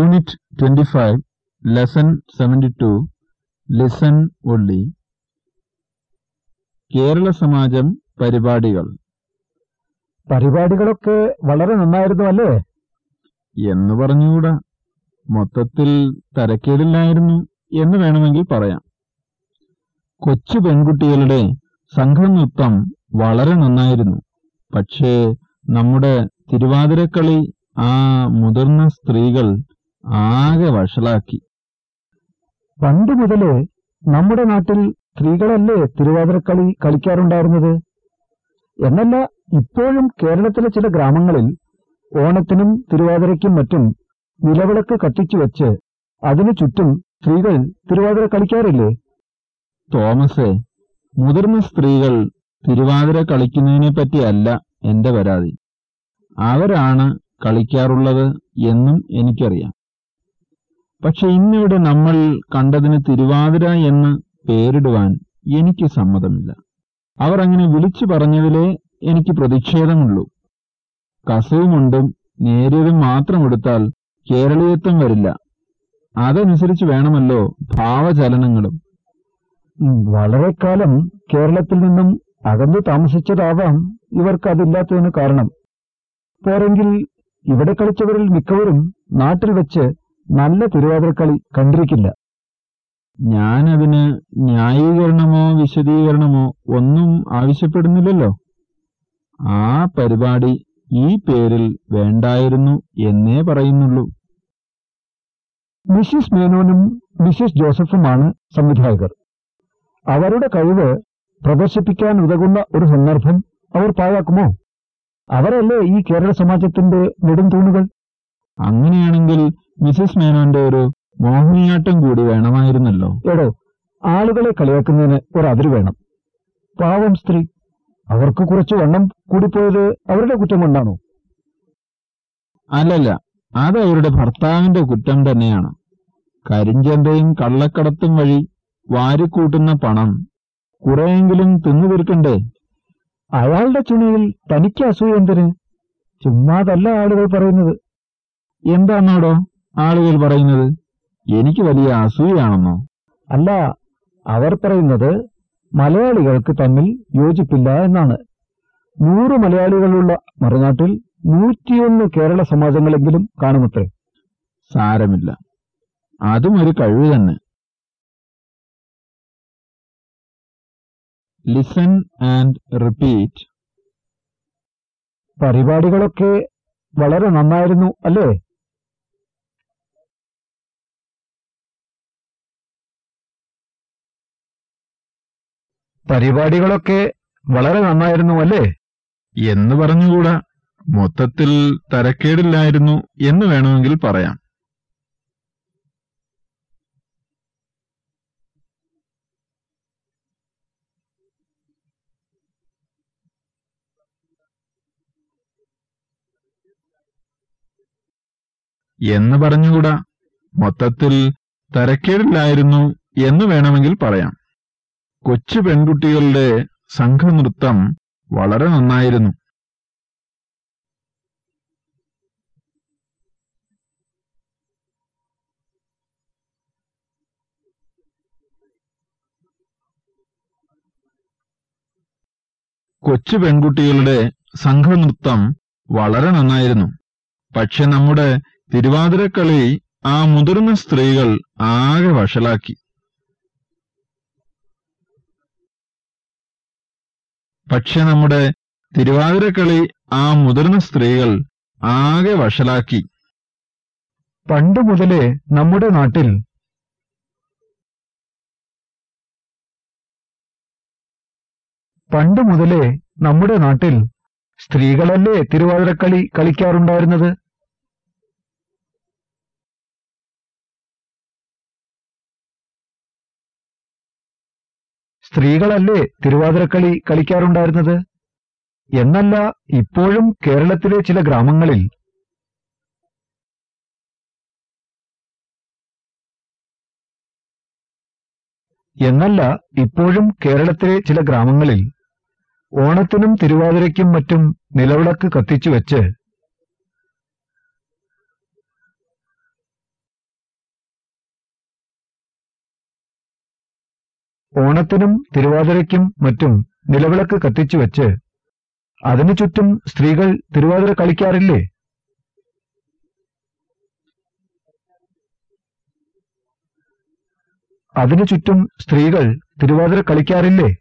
Unit twenty five lesson seventy two listen only Kerala Samajam പരിപാടികൾ. പരിപാടികളൊക്കെ വളരെ നന്നായിരുന്നു അല്ലേ? എന്ന് പറഞ്ഞുകൂടാ. മൊത്തത്തിൽ തരക്കേടില്ലായിരുന്നു എന്ന് വേണമെങ്കിൽ പറയാം. കൊച്ചു പെൺകുട്ടികളുടെ സംഘനൃത്തം വളരെ നന്നായിരുന്നു. പക്ഷേ നമ്മുടെ തിരുവാതിരക്കളി ആ മുതിർന്ന സ്ത്രീകൾ ആകെ വഷളാക്കി. പണ്ട് മുതലേ നമ്മുടെ നാട്ടിൽ സ്ത്രീകളല്ലേ തിരുവാതിരക്കളി കളിക്കാറുണ്ടായിരുന്നത്? എന്നല്ല ഇപ്പോഴും കേരളത്തിലെ ചില ഗ്രാമങ്ങളിൽ ഓണത്തിനും തിരുവാതിരയ്ക്കും മറ്റും നിലവിളക്ക് കത്തിച്ചു വെച്ച് അതിനു ചുറ്റും സ്ത്രീകൾ തിരുവാതിര കളിക്കാറില്ലേ? തോമസേ മുതിർന്ന സ്ത്രീകൾ തിരുവാതിര കളിക്കുന്നതിനെ പറ്റിയല്ല എന്റെ പരാതി. അവരാണ് കളിക്കാറുള്ളത് എന്നും എനിക്കറിയാം. പക്ഷെ ഇന്നിവിടെ നമ്മൾ കണ്ടതിന് തിരുവാതിര എന്ന് പേരിടുവാൻ എനിക്ക് സമ്മതമില്ല. അവർ അങ്ങനെ വിളിച്ചു പറഞ്ഞതിലേ എനിക്ക് പ്രതിഷേധമുള്ളൂ. കസവുമുണ്ടും നേരിയതും മാത്രം എടുത്താൽ കേരളീയത്വം വരില്ല. അതനുസരിച്ച് വേണമല്ലോ ഭാവചലനങ്ങളും. വളരെ കാലം കേരളത്തിൽ നിന്നും അകന്നു താമസിച്ചതാവാം ഇവർക്ക് അതില്ലാത്തതിന് കാരണം. പോരെങ്കിൽ ഇവിടെ കളിച്ചവരിൽ മിക്കവരും നാട്ടിൽ വെച്ച് നല്ല തിരുവാതിരക്കളി കണ്ടിരിക്കില്ല. ഞാനതിന് ന്യായീകരണമോ വിശദീകരണമോ ഒന്നും ആവശ്യപ്പെടുന്നില്ലല്ലോ. ആ പരിപാടി ഈ പേരിൽ വേണ്ടായിരുന്നു എന്നേ പറയുന്നുള്ളൂ. മിസ്സിസ് മേനോനും മിസ്സിസ് ജോസഫുമാണ് സംവിധായകർ. അവരുടെ കഴിവ് പ്രദർശിപ്പിക്കാൻ ഉതകുന്ന ഒരു സന്ദർഭം അവർ പാഴാക്കുമോ? അവരല്ലേ ഈ കേരള സമാജത്തിന്റെ നെടുംതൂണുകൾ അങ്ങനെയാണെങ്കിൽ മിസസ് മേനോന്റെ ഒരു മോഹിനിയാട്ടം കൂടി വേണമായിരുന്നല്ലോ. എടോ ആളുകളെ കളിയാക്കുന്നതിന് ഒരു അതിര് വേണം. പാവം സ്ത്രീ അവർക്ക് കുറച്ച് വണ്ണം കൂടിപ്പോയത് അവരുടെ കുറ്റം കൊണ്ടാണോ? അല്ലല്ല അത് അവരുടെ ഭർത്താവിന്റെ കുറ്റം തന്നെയാണ്. കരിഞ്ചന്തയും കള്ളക്കടത്തും വഴി വാരിക്കൂട്ടുന്ന പണം കുറെയെങ്കിലും തിന്നു തീർക്കണ്ടേ? അയാളുടെ ചുണിയിൽ തനിക്ക് അസൂയ എന്തിന്? ചുമ്മാതല്ല ആളുകൾ പറയുന്നത്. എന്താണോടോ ആളുകൾ പറയുന്നത് എനിക്ക് വലിയ അസൂയാണെന്നോ അല്ല അവർ പറയുന്നത് മലയാളികൾക്ക് തമ്മിൽ യോജിപ്പില്ല എന്നാണ്. നൂറ് മലയാളികളുള്ള മറുനാട്ടിൽ നൂറ്റിയൊന്ന് കേരള സമാജങ്ങളെങ്കിലും കാണുമത്രേ. സാരമില്ല. അതും ഒരു കഴിവ് തന്നെ. ലിസൺ ആൻഡ് റിപ്പീറ്റ് പരിപാടികളൊക്കെ വളരെ നന്നായിരുന്നു അല്ലേ? പരിപാടികളൊക്കെ വളരെ നന്നായിരുന്നു അല്ലേ? എന്ന് പറഞ്ഞുകൂടാ. മൊത്തത്തിൽ തരക്കേടില്ലായിരുന്നു എന്ന് വേണമെങ്കിൽ പറയാം. എന്ന് പറഞ്ഞുകൂടാ. മൊത്തത്തിൽ തരക്കേടില്ലായിരുന്നു എന്ന് വേണമെങ്കിൽ പറയാം. കൊച്ചു പെൺകുട്ടികളുടെ സംഘനൃത്തം വളരെ നന്നായിരുന്നു. കൊച്ചു പെൺകുട്ടികളുടെ സംഘനൃത്തം വളരെ നന്നായിരുന്നു. പക്ഷെ നമ്മുടെ തിരുവാതിരക്കളി ആ മുതിർന്ന സ്ത്രീകൾ ആകെ വഷളാക്കി. പക്ഷെ നമ്മുടെ തിരുവാതിരക്കളി ആ മുതിർന്ന സ്ത്രീകൾ ആകെ വഷലാക്കി പണ്ട് മുതലേ നമ്മുടെ നാട്ടിൽ പണ്ട് മുതലേ നമ്മുടെ നാട്ടിൽ സ്ത്രീകളല്ലേ തിരുവാതിരക്കളി കളിക്കാറുണ്ടായിരുന്നത്? സ്ത്രീകളല്ലേ തിരുവാതിരക്കളി കളിക്കാറുണ്ടായിരുന്നത്? എന്നല്ല ഇപ്പോഴും കേരളത്തിലെ ചില ഗ്രാമങ്ങളിൽ. എന്നല്ല ഇപ്പോഴും കേരളത്തിലെ ചില ഗ്രാമങ്ങളിൽ. ഓണത്തിനും തിരുവാതിരയ്ക്കും മറ്റും നിലവിളക്ക് കത്തിച്ചു ഓണത്തിനും തിരുവാതിരയ്ക്കും മറ്റും നിലവിളക്ക് കത്തിച്ചു വെച്ച് അതിനു ചുറ്റും സ്ത്രീകൾ തിരുവാതിര കളിക്കാറില്ലേ? അതിനു ചുറ്റും സ്ത്രീകൾ തിരുവാതിര കളിക്കാറില്ലേ?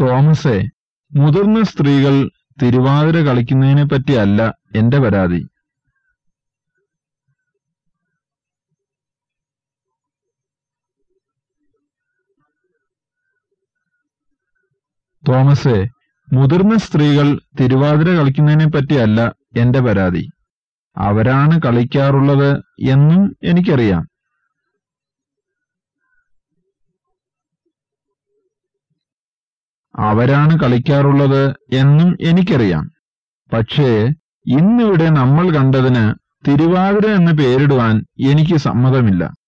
തോമസേ മുതിർന്ന സ്ത്രീകൾ തിരുവാതിര കളിക്കുന്നതിനെ പറ്റിയല്ല എന്റെ പരാതി. തോമസേ മുതിർന്ന സ്ത്രീകൾ തിരുവാതിര കളിക്കുന്നതിനെ പറ്റിയല്ല എന്റെ പരാതി. അവരാണ് കളിക്കാറുള്ളത് എന്നും എനിക്കറിയാം. അവരാണ് കളിക്കാറുള്ളത് എന്നും എനിക്കറിയാം. പക്ഷേ ഇന്നിവിടെ നമ്മൾ കണ്ടതിന് തിരുവാതിര എന്ന് പേരിടുവാൻ എനിക്ക് സമ്മതമില്ല.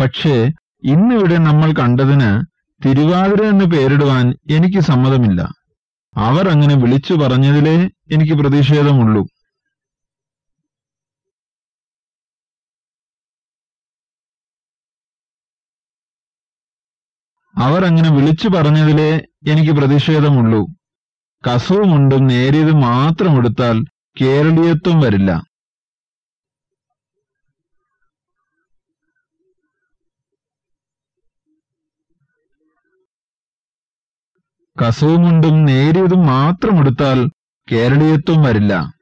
പക്ഷേ ഇന്നിവിടെ നമ്മൾ കണ്ടതിന് തിരുവാതിര എന്ന് പേരിടുവാൻ എനിക്ക് സമ്മതമില്ല. അവർ അങ്ങനെ വിളിച്ചു പറഞ്ഞതിലേ എനിക്ക് പ്രതിഷേധമുള്ളൂ. അവർ അങ്ങനെ വിളിച്ചു പറഞ്ഞതിലേ എനിക്ക് പ്രതിഷേധമുള്ളൂ. കസവുമുണ്ടും നേരിയത് മാത്രം എടുത്താൽ കേരളീയത്വം വരില്ല. കസവുമുണ്ടും നേരിയതും മാത്രം എടുത്താൽ കേരളീയത്വം വരില്ല.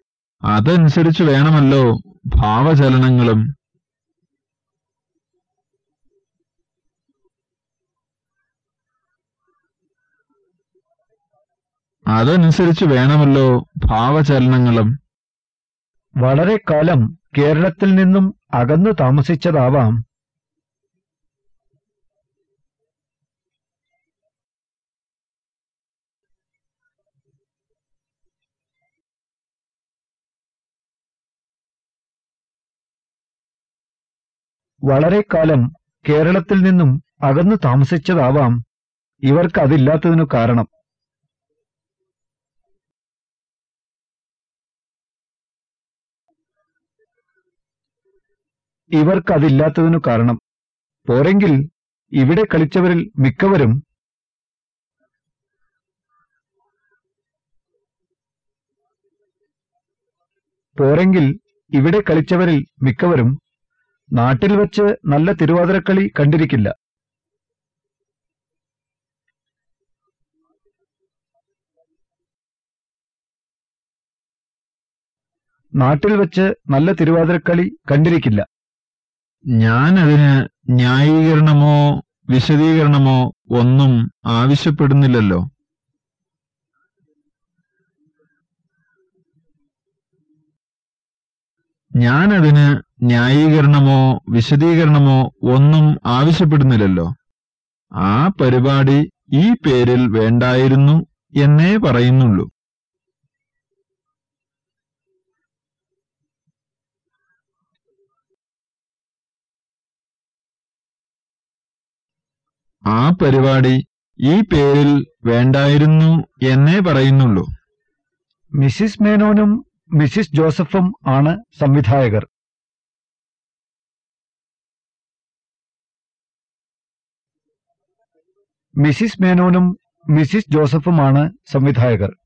അതനുസരിച്ച് വേണമല്ലോ ഭാവചലനങ്ങളും. അതനുസരിച്ച് വേണമല്ലോ ഭാവചലനങ്ങളും. വളരെ കാലം കേരളത്തിൽ നിന്നും അകന്നു താമസിച്ചതാവാം. വളരെ കാലം കേരളത്തിൽ നിന്നും അകന്നു താമസിച്ചതാവാം ഇവർക്ക് അതില്ലാത്തതിനു കാരണം. ഇവർക്ക് അതില്ലാത്തതിനു കാരണം. പോരെങ്കിൽ ഇവിടെ കളിച്ചവരിൽ മിക്കവരും പോരെങ്കിൽ ഇവിടെ കളിച്ചവരിൽ മിക്കവരും നാട്ടിൽ വച്ച് നല്ല തിരുവാതിരക്കളി കണ്ടിരിക്കില്ല. നാട്ടിൽ വച്ച് നല്ല തിരുവാതിരക്കളി കണ്ടിരിക്കില്ല. ഞാൻ അതിന് ന്യായീകരണമോ വിശദീകരണമോ ഒന്നും ആവശ്യപ്പെടുന്നില്ലല്ലോ. ഞാൻ അതിന് ന്യായീകരണമോ വിശദീകരണമോ ഒന്നും ആവശ്യപ്പെടുന്നില്ലല്ലോ. ആ പരിപാടി ഈ പേരിൽ വേണ്ടായിരുന്നു എന്നേ പറയുന്നുള്ളൂ. ആ പരിപാടി ഈ പേരിൽ വേണ്ടായിരുന്നു എന്നേ പറയുന്നുള്ളൂ. മിസ്സിസ് മേനോനും മിസ്സിസ് ജോസഫും ആണ് സംവിധായകർ. മിസ്സിസ് മേനോനും മിസ്സിസ് ജോസഫുമാണ് സംവിധായകർ.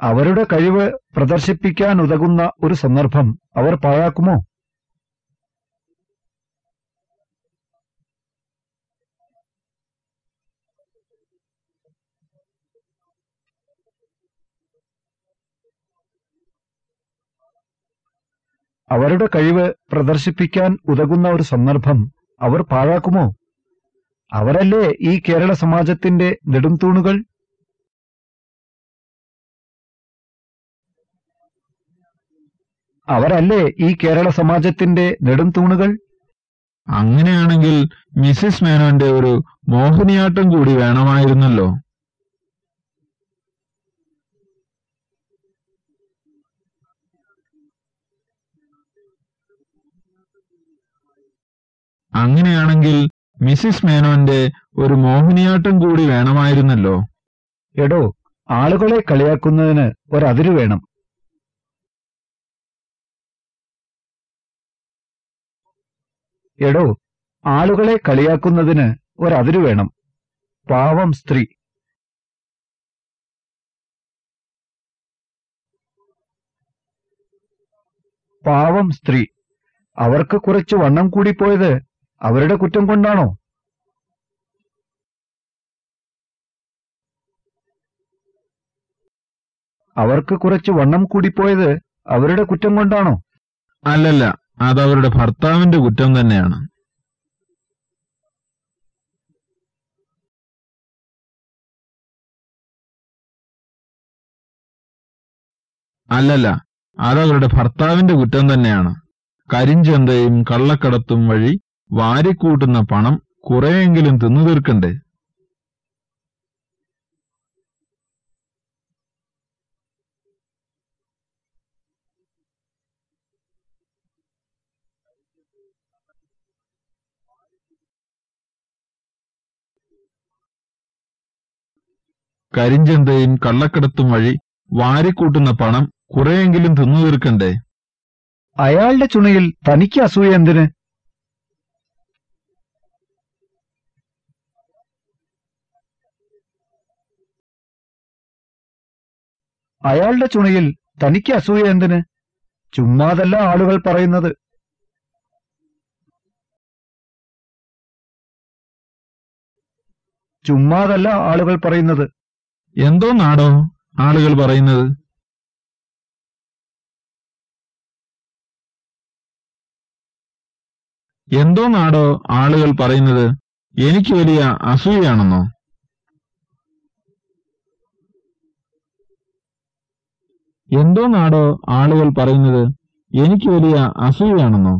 അവരുടെ കഴിവ് പ്രദർശിപ്പിക്കാൻ ഉതകുന്ന ഒരു സന്ദർഭം അവർ പാഴാക്കുമോ? അവരുടെ കഴിവ് പ്രദർശിപ്പിക്കാൻ ഉതകുന്ന ഒരു സന്ദർഭം അവർ പാഴാക്കുമോ? അവരല്ലേ ഈ കേരള സമാജത്തിന്റെ നെടുംതൂണുകൾ? അവരല്ലേ ഈ കേരള സമാജത്തിന്റെ നെടുംതൂണുകൾ? അങ്ങനെയാണെങ്കിൽ മിസ്സിസ് മേനോന്റെ ഒരു മോഹിനിയാട്ടം കൂടി വേണമായിരുന്നല്ലോ. അങ്ങനെയാണെങ്കിൽ മിസ്സിസ് മേനോന്റെ ഒരു മോഹിനിയാട്ടം കൂടി വേണമായിരുന്നല്ലോ. എടോ ആളുകളെ കളിയാക്കുന്നതിന് ഒരതിരു വേണം. എടോ ആളുകളെ കളിയാക്കുന്നതിന് ഒരതിരു വേണം. പാവം സ്ത്രീ. പാവം സ്ത്രീ. അവർക്ക് കുറച്ച് വണ്ണം കൂടി കൂടിപ്പോയത് അവരുടെ കുറ്റം കൊണ്ടാണോ? അവർക്ക് കുറച്ച് വണ്ണം കൂടിപ്പോയത് അവരുടെ കുറ്റം കൊണ്ടാണോ? അല്ലല്ല അവരുടെ ഭർത്താവിന്റെ കുറ്റം തന്നെയാണ്. അല്ലല്ല അതവരുടെ ഭർത്താവിന്റെ കുറ്റം തന്നെയാണ്. കരിഞ്ചന്തയും കള്ളക്കടത്തും വഴി വാരിക്കൂട്ടുന്ന പണം കുറെയെങ്കിലും തിന്നു തീർക്കണ്ടേ? കരിഞ്ചന്തയും കള്ളക്കടത്തും വഴി വാരിക്കൂട്ടുന്ന പണം കുറെയെങ്കിലും തിന്നു തീർക്കണ്ടേ? അയാളുടെ ചുണയിൽ തനിക്ക് അസൂയ എന്തിന്? അയാളുടെ ചുണയിൽ തനിക്ക് അസൂയ എന്തിന്? ചുമ്മാതല്ല ആളുകൾ പറയുന്നത്. ചുമ്മാതല്ല ആളുകൾ പറയുന്നത്. എന്തോ നാടോ ആളുകൾ പറയുന്നത്? എന്തോ നാടോ ആളുകൾ പറയുന്നത് എനിക്ക് വലിയ അസൂയാണെന്നോ എന്തോ നാടോ ആളുകൾ പറയുന്നത് എനിക്ക് വലിയ അസൂയാണെന്നോ?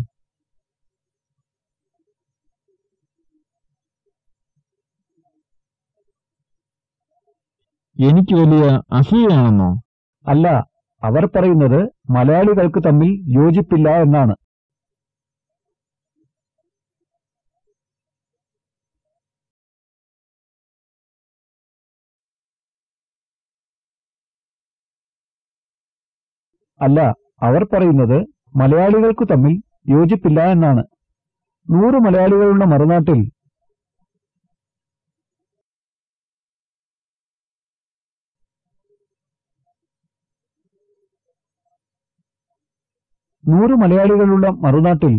എനിക്ക് വലിയ അസൂയാണെന്നോ? അല്ല അവർ പറയുന്നത് മലയാളികൾക്ക് തമ്മിൽ യോജിപ്പില്ല എന്നാണ്. അല്ല അവർ പറയുന്നത് മലയാളികൾക്കു തമ്മിൽ യോജിപ്പില്ല എന്നാണ്. നൂറ് മലയാളികളുള്ള മറുനാട്ടിൽ നൂറ് മലയാളികളുള്ള മറുനാട്ടിൽ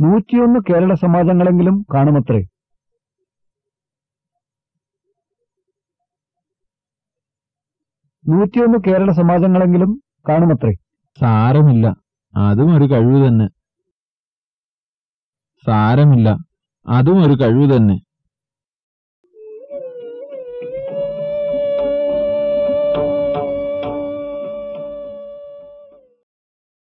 നൂറ്റിയൊന്ന് കേരള സമാജങ്ങളെങ്കിലും കാണുമത്രേ? നൂറ്റിയൊന്ന് കേരള സമാജങ്ങളെങ്കിലും കാണുമത്രേ? സാരമില്ല. അതും ഒരു കഴിവ് തന്നെ. സാരമില്ല. അതും ഒരു കഴിവ് തന്നെ.